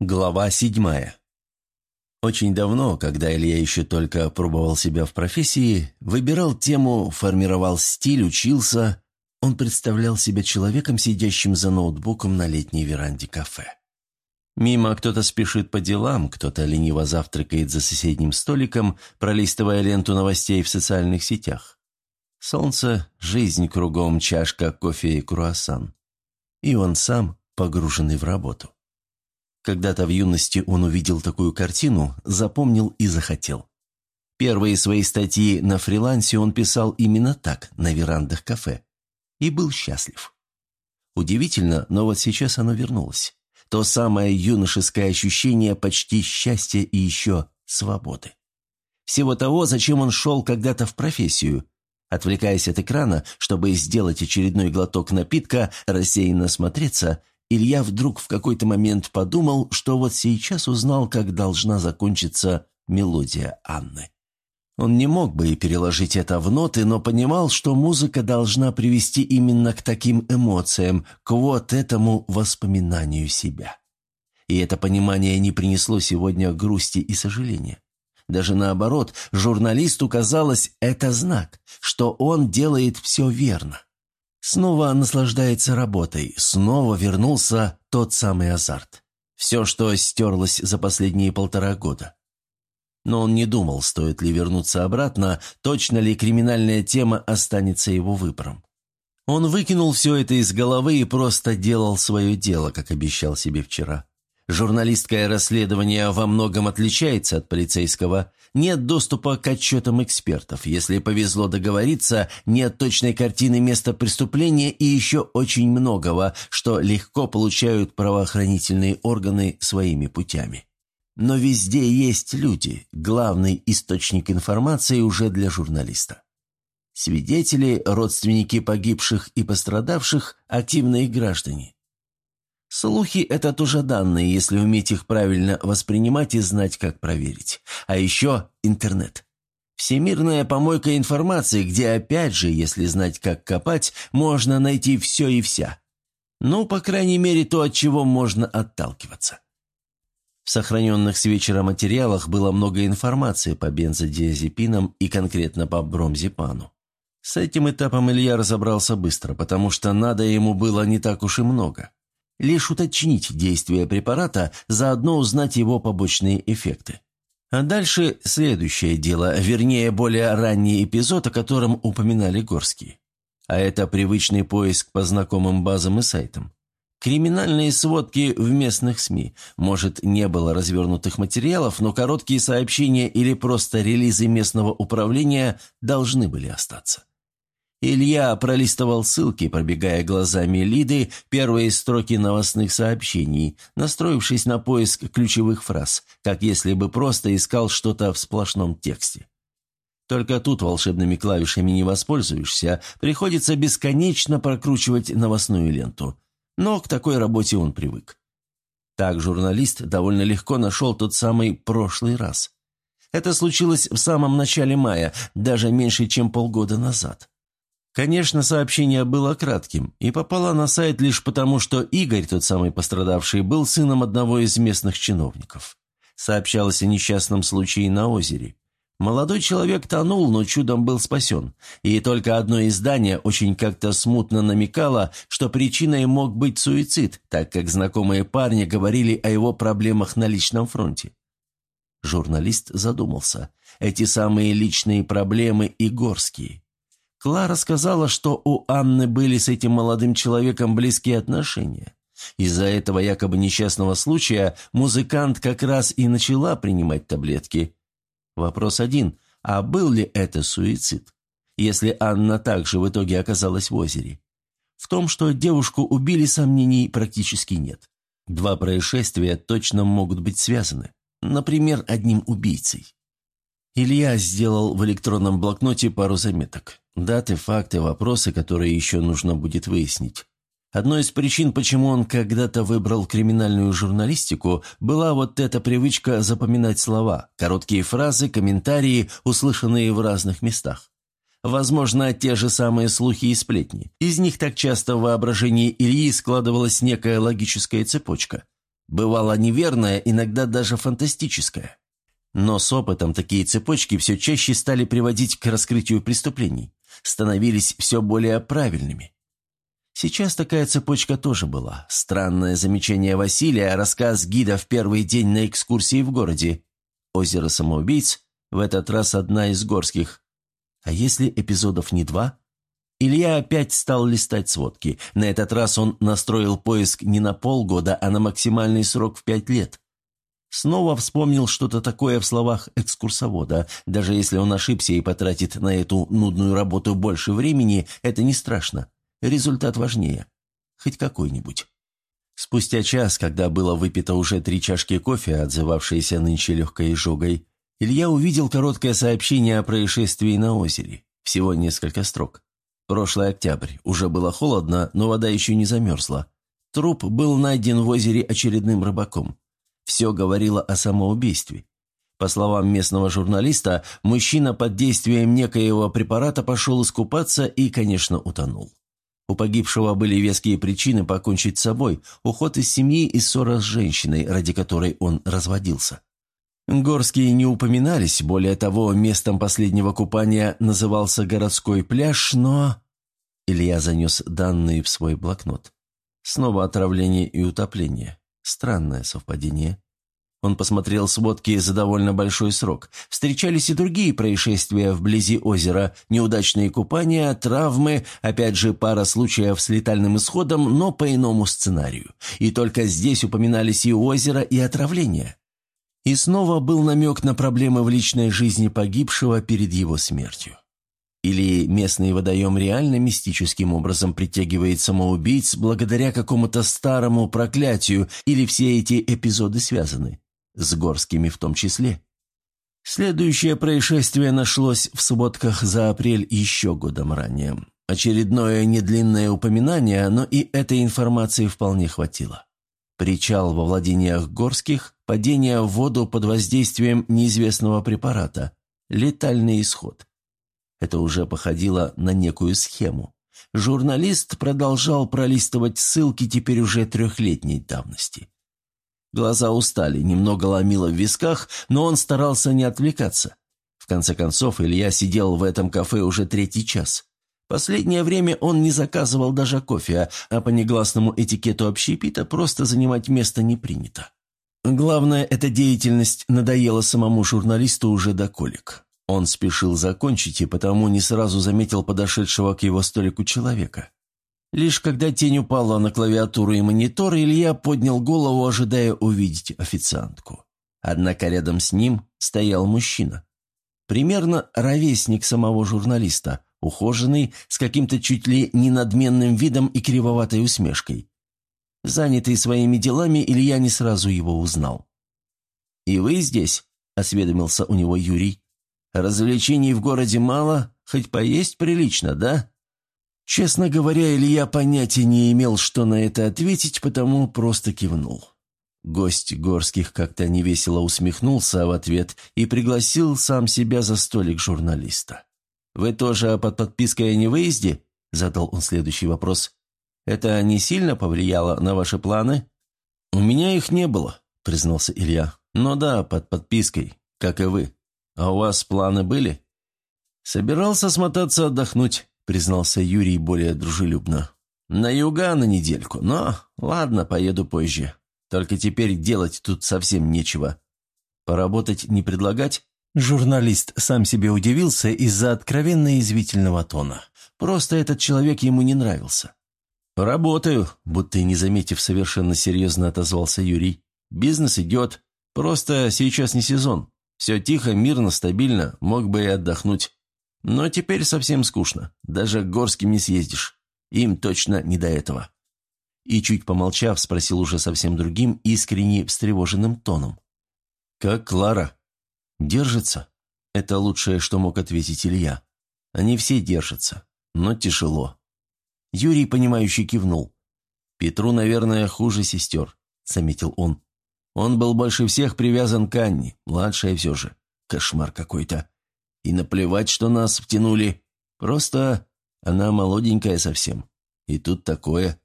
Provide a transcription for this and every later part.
Глава седьмая. Очень давно, когда Илья еще только пробовал себя в профессии, выбирал тему, формировал стиль, учился, он представлял себя человеком, сидящим за ноутбуком на летней веранде кафе. Мимо кто-то спешит по делам, кто-то лениво завтракает за соседним столиком, пролистывая ленту новостей в социальных сетях. Солнце, жизнь кругом, чашка кофе и круассан. И он сам, погруженный в работу. Когда-то в юности он увидел такую картину, запомнил и захотел. Первые свои статьи на фрилансе он писал именно так, на верандах кафе. И был счастлив. Удивительно, но вот сейчас оно вернулось. То самое юношеское ощущение почти счастья и еще свободы. Всего того, зачем он шел когда-то в профессию. Отвлекаясь от экрана, чтобы сделать очередной глоток напитка, рассеянно смотреться – Илья вдруг в какой-то момент подумал, что вот сейчас узнал, как должна закончиться мелодия Анны. Он не мог бы и переложить это в ноты, но понимал, что музыка должна привести именно к таким эмоциям, к вот этому воспоминанию себя. И это понимание не принесло сегодня грусти и сожаления. Даже наоборот, журналисту казалось, это знак, что он делает все верно. Снова наслаждается работой, снова вернулся тот самый азарт. Все, что стерлось за последние полтора года. Но он не думал, стоит ли вернуться обратно, точно ли криминальная тема останется его выбором. Он выкинул все это из головы и просто делал свое дело, как обещал себе вчера. Журналистское расследование во многом отличается от полицейского. Нет доступа к отчетам экспертов. Если повезло договориться, нет точной картины места преступления и еще очень многого, что легко получают правоохранительные органы своими путями. Но везде есть люди, главный источник информации уже для журналиста. Свидетели, родственники погибших и пострадавших, активные граждане. Слухи – это тоже данные, если уметь их правильно воспринимать и знать, как проверить. А еще интернет. Всемирная помойка информации, где, опять же, если знать, как копать, можно найти все и вся. Ну, по крайней мере, то, от чего можно отталкиваться. В сохраненных с вечера материалах было много информации по бензодиазепинам и конкретно по бромзепану. С этим этапом Илья разобрался быстро, потому что надо ему было не так уж и много. Лишь уточнить действие препарата, заодно узнать его побочные эффекты. А дальше следующее дело, вернее, более ранний эпизод, о котором упоминали Горские. А это привычный поиск по знакомым базам и сайтам. Криминальные сводки в местных СМИ. Может, не было развернутых материалов, но короткие сообщения или просто релизы местного управления должны были остаться. Илья пролистывал ссылки, пробегая глазами Лиды первые строки новостных сообщений, настроившись на поиск ключевых фраз, как если бы просто искал что-то в сплошном тексте. Только тут волшебными клавишами не воспользуешься, приходится бесконечно прокручивать новостную ленту. Но к такой работе он привык. Так журналист довольно легко нашел тот самый прошлый раз. Это случилось в самом начале мая, даже меньше, чем полгода назад. Конечно, сообщение было кратким и попало на сайт лишь потому, что Игорь, тот самый пострадавший, был сыном одного из местных чиновников. Сообщалось о несчастном случае на озере. Молодой человек тонул, но чудом был спасен. И только одно издание очень как-то смутно намекало, что причиной мог быть суицид, так как знакомые парни говорили о его проблемах на личном фронте. Журналист задумался. Эти самые личные проблемы и горские. Клара сказала, что у Анны были с этим молодым человеком близкие отношения. Из-за этого якобы несчастного случая музыкант как раз и начала принимать таблетки. Вопрос один, а был ли это суицид? Если Анна также в итоге оказалась в озере. В том, что девушку убили, сомнений практически нет. Два происшествия точно могут быть связаны. Например, одним убийцей. Илья сделал в электронном блокноте пару заметок. Даты, факты, вопросы, которые еще нужно будет выяснить. Одной из причин, почему он когда-то выбрал криминальную журналистику, была вот эта привычка запоминать слова, короткие фразы, комментарии, услышанные в разных местах. Возможно, те же самые слухи и сплетни. Из них так часто в воображении Ильи складывалась некая логическая цепочка. Бывало неверное, иногда даже фантастическое. Но с опытом такие цепочки все чаще стали приводить к раскрытию преступлений, становились все более правильными. Сейчас такая цепочка тоже была. Странное замечание Василия, рассказ гида в первый день на экскурсии в городе. Озеро самоубийц, в этот раз одна из горских. А если эпизодов не два? Илья опять стал листать сводки. На этот раз он настроил поиск не на полгода, а на максимальный срок в пять лет. Снова вспомнил что-то такое в словах экскурсовода. Даже если он ошибся и потратит на эту нудную работу больше времени, это не страшно. Результат важнее. Хоть какой-нибудь. Спустя час, когда было выпито уже три чашки кофе, отзывавшиеся нынче легкой изжогой, Илья увидел короткое сообщение о происшествии на озере. Всего несколько строк. Прошлый октябрь. Уже было холодно, но вода еще не замерзла. Труп был найден в озере очередным рыбаком. Все говорило о самоубийстве. По словам местного журналиста, мужчина под действием некоего препарата пошел искупаться и, конечно, утонул. У погибшего были веские причины покончить с собой, уход из семьи и ссора с женщиной, ради которой он разводился. Горские не упоминались, более того, местом последнего купания назывался городской пляж, но... Илья занес данные в свой блокнот. Снова отравление и утопление. Странное совпадение. Он посмотрел сводки за довольно большой срок. Встречались и другие происшествия вблизи озера, неудачные купания, травмы, опять же пара случаев с летальным исходом, но по иному сценарию. И только здесь упоминались и озеро, и отравление. И снова был намек на проблемы в личной жизни погибшего перед его смертью. Или местный водоем реально мистическим образом притягивает самоубийц благодаря какому-то старому проклятию, или все эти эпизоды связаны с Горскими в том числе. Следующее происшествие нашлось в сводках за апрель еще годом ранее. Очередное недлинное упоминание, но и этой информации вполне хватило. Причал во владениях Горских, падение в воду под воздействием неизвестного препарата, летальный исход. Это уже походило на некую схему. Журналист продолжал пролистывать ссылки теперь уже трехлетней давности. Глаза устали, немного ломило в висках, но он старался не отвлекаться. В конце концов, Илья сидел в этом кафе уже третий час. Последнее время он не заказывал даже кофе, а по негласному этикету общепита просто занимать место не принято. Главное, эта деятельность надоела самому журналисту уже до колик. Он спешил закончить и потому не сразу заметил подошедшего к его столику человека. Лишь когда тень упала на клавиатуру и монитор, Илья поднял голову, ожидая увидеть официантку. Однако рядом с ним стоял мужчина. Примерно ровесник самого журналиста, ухоженный, с каким-то чуть ли не надменным видом и кривоватой усмешкой. Занятый своими делами, Илья не сразу его узнал. «И вы здесь?» – осведомился у него Юрий. «Развлечений в городе мало, хоть поесть прилично, да?» Честно говоря, Илья понятия не имел, что на это ответить, потому просто кивнул. Гость Горских как-то невесело усмехнулся в ответ и пригласил сам себя за столик журналиста. «Вы тоже под подпиской о невыезде?» – задал он следующий вопрос. «Это не сильно повлияло на ваши планы?» «У меня их не было», – признался Илья. «Но да, под подпиской, как и вы. А у вас планы были?» «Собирался смотаться отдохнуть признался Юрий более дружелюбно. «На юга на недельку, но ладно, поеду позже. Только теперь делать тут совсем нечего. Поработать не предлагать?» Журналист сам себе удивился из-за откровенно извительного тона. Просто этот человек ему не нравился. «Работаю», будто и не заметив, совершенно серьезно отозвался Юрий. «Бизнес идет. Просто сейчас не сезон. Все тихо, мирно, стабильно. Мог бы и отдохнуть. Но теперь совсем скучно. Даже к Горским не съездишь. Им точно не до этого». И чуть помолчав, спросил уже совсем другим, искренне встревоженным тоном. «Как Клара?» «Держится?» Это лучшее, что мог ответить Илья. «Они все держатся, но тяжело». Юрий, понимающий, кивнул. «Петру, наверное, хуже сестер», — заметил он. «Он был больше всех привязан к Анне, младшая все же. Кошмар какой-то. И наплевать, что нас втянули. Просто она молоденькая совсем. И тут такое.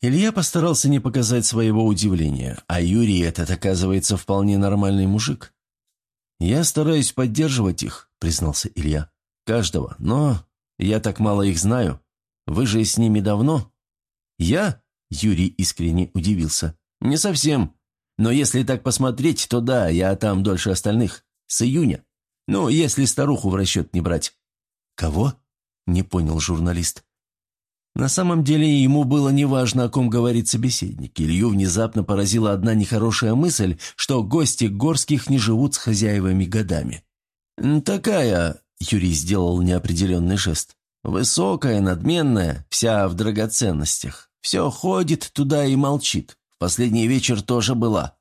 Илья постарался не показать своего удивления, а Юрий этот, оказывается, вполне нормальный мужик. «Я стараюсь поддерживать их», — признался Илья. «Каждого, но я так мало их знаю. Вы же с ними давно?» «Я?» — Юрий искренне удивился. «Не совсем. Но если так посмотреть, то да, я там дольше остальных. С июня. Ну, если старуху в расчет не брать». «Кого?» – не понял журналист. На самом деле ему было неважно, о ком говорит собеседник. Илью внезапно поразила одна нехорошая мысль, что гости горских не живут с хозяевами годами. «Такая...» – Юрий сделал неопределенный жест. «Высокая, надменная, вся в драгоценностях. Все ходит туда и молчит. Последний вечер тоже была.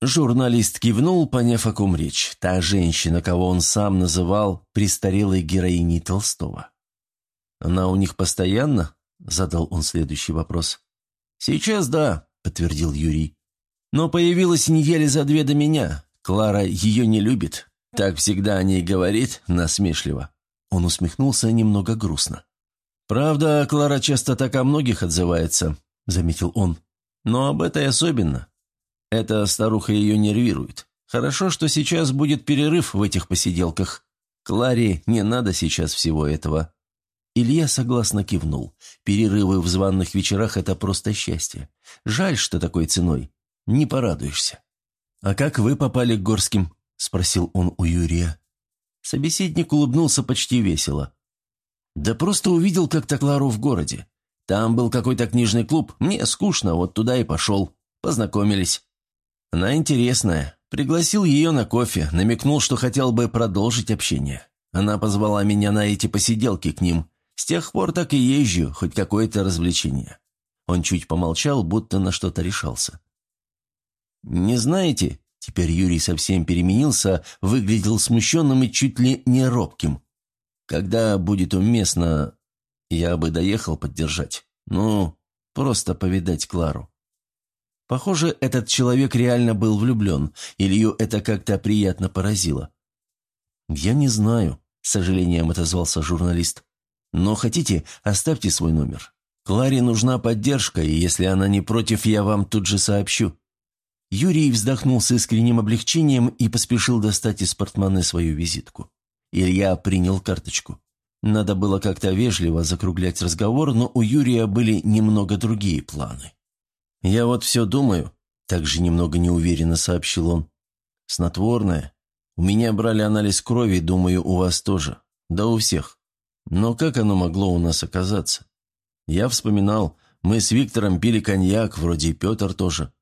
Журналист кивнул, поняв, о ком речь. Та женщина, кого он сам называл престарелой героиней Толстого. «Она у них постоянно?» – задал он следующий вопрос. «Сейчас да», – подтвердил Юрий. «Но появилась недели за две до меня. Клара ее не любит. Так всегда о ней говорит, насмешливо». Он усмехнулся немного грустно. «Правда, Клара часто так о многих отзывается», – заметил он. «Но об этой особенно. Эта старуха ее нервирует. Хорошо, что сейчас будет перерыв в этих посиделках. Кларе не надо сейчас всего этого». Илья согласно кивнул. Перерывы в званных вечерах – это просто счастье. Жаль, что такой ценой. Не порадуешься. «А как вы попали к Горским?» – спросил он у Юрия. Собеседник улыбнулся почти весело. «Да просто увидел как-то Клару в городе. Там был какой-то книжный клуб. Мне скучно, вот туда и пошел. Познакомились. Она интересная. Пригласил ее на кофе, намекнул, что хотел бы продолжить общение. Она позвала меня на эти посиделки к ним. С тех пор так и езжу, хоть какое-то развлечение. Он чуть помолчал, будто на что-то решался. «Не знаете?» Теперь Юрий совсем переменился, выглядел смущенным и чуть ли не робким. «Когда будет уместно, я бы доехал поддержать. Ну, просто повидать Клару». Похоже, этот человек реально был влюблен. Илью это как-то приятно поразило. «Я не знаю», — с сожалением отозвался журналист. «Но хотите, оставьте свой номер. Кларе нужна поддержка, и если она не против, я вам тут же сообщу». Юрий вздохнул с искренним облегчением и поспешил достать из портмоне свою визитку. Илья принял карточку. Надо было как-то вежливо закруглять разговор, но у Юрия были немного другие планы. «Я вот все думаю», – также немного неуверенно сообщил он. «Снотворное. У меня брали анализ крови, думаю, у вас тоже. Да у всех. Но как оно могло у нас оказаться? Я вспоминал, мы с Виктором пили коньяк, вроде Петр тоже.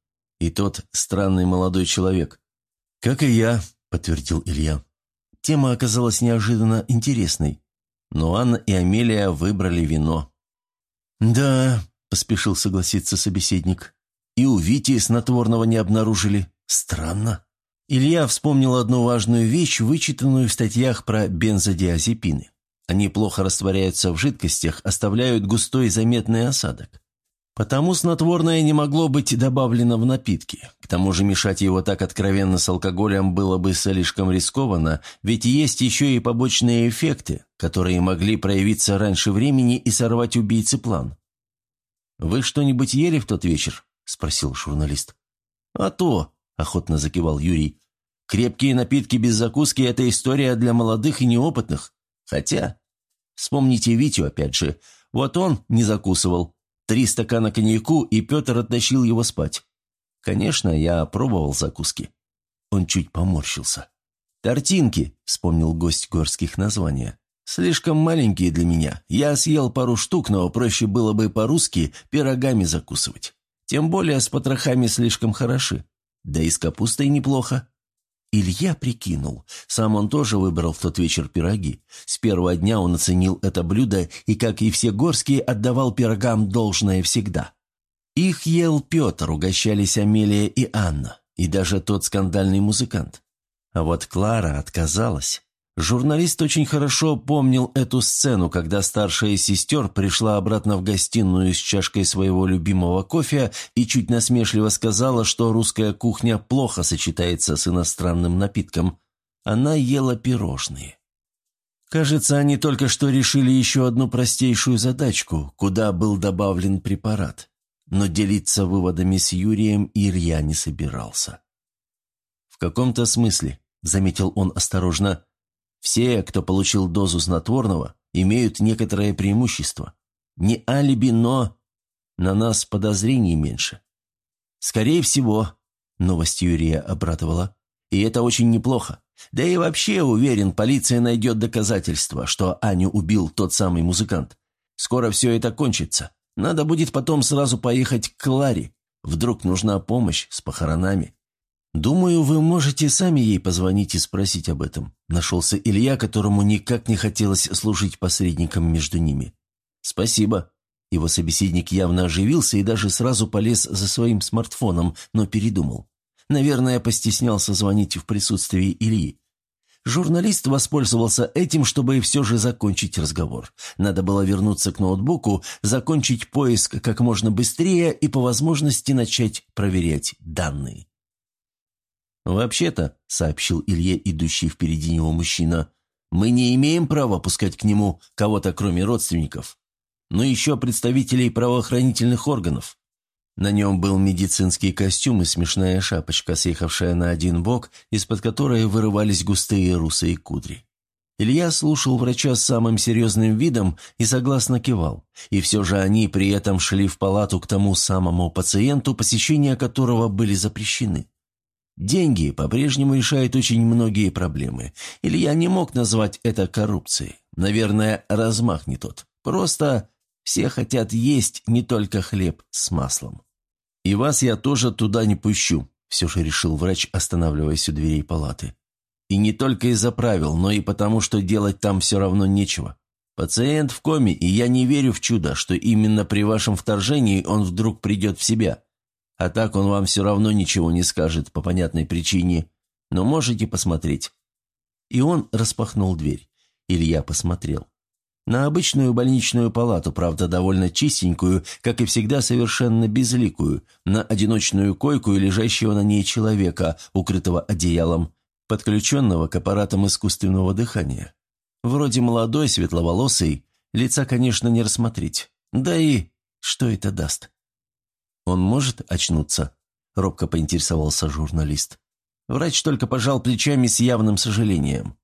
И тот странный молодой человек. «Как и я», – подтвердил Илья. Тема оказалась неожиданно интересной. Но Анна и Амелия выбрали вино. «Да, – поспешил согласиться собеседник. «И у Вити снотворного не обнаружили. Странно». Илья вспомнил одну важную вещь, вычитанную в статьях про бензодиазепины. Они плохо растворяются в жидкостях, оставляют густой заметный осадок. Потому снотворное не могло быть добавлено в напитки. К тому же мешать его так откровенно с алкоголем было бы слишком рискованно, ведь есть еще и побочные эффекты, которые могли проявиться раньше времени и сорвать убийцы план. «Вы что-нибудь ели в тот вечер?» – спросил журналист. «А то!» – охотно закивал Юрий. «Крепкие напитки без закуски – это история для молодых и неопытных. Хотя, вспомните Витю опять же. Вот он не закусывал. Три стакана коньяку, и Петр оттащил его спать. Конечно, я пробовал закуски». Он чуть поморщился. «Тортинки», – вспомнил гость горских названия. «Слишком маленькие для меня. Я съел пару штук, но проще было бы по-русски пирогами закусывать. Тем более с потрохами слишком хороши. Да и с капустой неплохо». Илья прикинул. Сам он тоже выбрал в тот вечер пироги. С первого дня он оценил это блюдо и, как и все горские, отдавал пирогам должное всегда. Их ел Петр, угощались Амелия и Анна, и даже тот скандальный музыкант. А вот Клара отказалась. Журналист очень хорошо помнил эту сцену, когда старшая сестер пришла обратно в гостиную с чашкой своего любимого кофе и чуть насмешливо сказала, что русская кухня плохо сочетается с иностранным напитком. Она ела пирожные. Кажется, они только что решили еще одну простейшую задачку, куда был добавлен препарат. но делиться выводами с Юрием Илья не собирался. «В каком-то смысле», — заметил он осторожно, — «все, кто получил дозу снотворного, имеют некоторое преимущество. Не алиби, но на нас подозрений меньше. Скорее всего, новость Юрия обрадовала, и это очень неплохо. Да и вообще, уверен, полиция найдет доказательства, что Аню убил тот самый музыкант. Скоро все это кончится. Надо будет потом сразу поехать к Кларе. Вдруг нужна помощь с похоронами. «Думаю, вы можете сами ей позвонить и спросить об этом», – нашелся Илья, которому никак не хотелось служить посредником между ними. «Спасибо». Его собеседник явно оживился и даже сразу полез за своим смартфоном, но передумал. Наверное, постеснялся звонить в присутствии Ильи. Журналист воспользовался этим, чтобы все же закончить разговор. Надо было вернуться к ноутбуку, закончить поиск как можно быстрее и по возможности начать проверять данные. «Вообще-то», — сообщил Илье, идущий впереди него мужчина, «мы не имеем права пускать к нему кого-то, кроме родственников, но еще представителей правоохранительных органов. На нем был медицинский костюм и смешная шапочка, съехавшая на один бок, из-под которой вырывались густые русые кудри. Илья слушал врача с самым серьезным видом и согласно кивал. И все же они при этом шли в палату к тому самому пациенту, посещения которого были запрещены. Деньги по-прежнему решают очень многие проблемы. Илья не мог назвать это коррупцией. Наверное, размах не тот. Просто все хотят есть не только хлеб с маслом. «И вас я тоже туда не пущу», – все же решил врач, останавливаясь у дверей палаты. «И не только из-за правил, но и потому, что делать там все равно нечего. Пациент в коме, и я не верю в чудо, что именно при вашем вторжении он вдруг придет в себя. А так он вам все равно ничего не скажет по понятной причине, но можете посмотреть». И он распахнул дверь. Илья посмотрел. На обычную больничную палату, правда, довольно чистенькую, как и всегда совершенно безликую, на одиночную койку и лежащего на ней человека, укрытого одеялом, подключенного к аппаратам искусственного дыхания. Вроде молодой, светловолосый, лица, конечно, не рассмотреть. Да и что это даст? «Он может очнуться?» – робко поинтересовался журналист. Врач только пожал плечами с явным сожалением.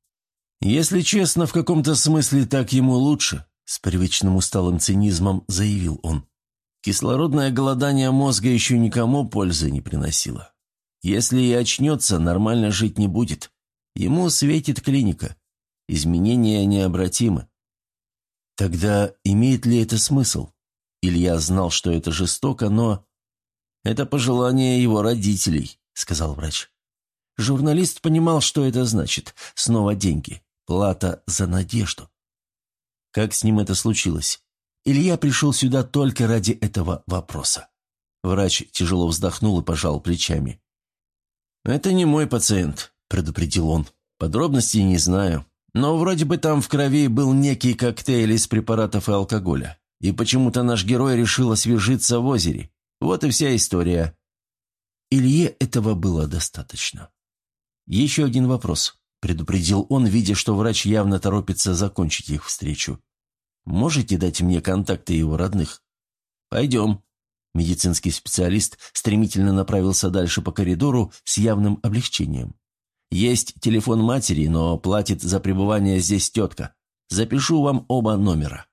«Если честно, в каком-то смысле так ему лучше», – с привычным усталым цинизмом заявил он. «Кислородное голодание мозга еще никому пользы не приносило. Если и очнется, нормально жить не будет. Ему светит клиника. Изменения необратимы». Тогда имеет ли это смысл? Илья знал, что это жестоко, но... «Это пожелание его родителей», — сказал врач. Журналист понимал, что это значит. Снова деньги. Плата за надежду. Как с ним это случилось? Илья пришел сюда только ради этого вопроса. Врач тяжело вздохнул и пожал плечами. «Это не мой пациент», – предупредил он. «Подробностей не знаю. Но вроде бы там в крови был некий коктейль из препаратов и алкоголя. И почему-то наш герой решил освежиться в озере. Вот и вся история». Илье этого было достаточно. Еще один вопрос предупредил он, видя, что врач явно торопится закончить их встречу. «Можете дать мне контакты его родных?» «Пойдем». Медицинский специалист стремительно направился дальше по коридору с явным облегчением. «Есть телефон матери, но платит за пребывание здесь тетка. Запишу вам оба номера».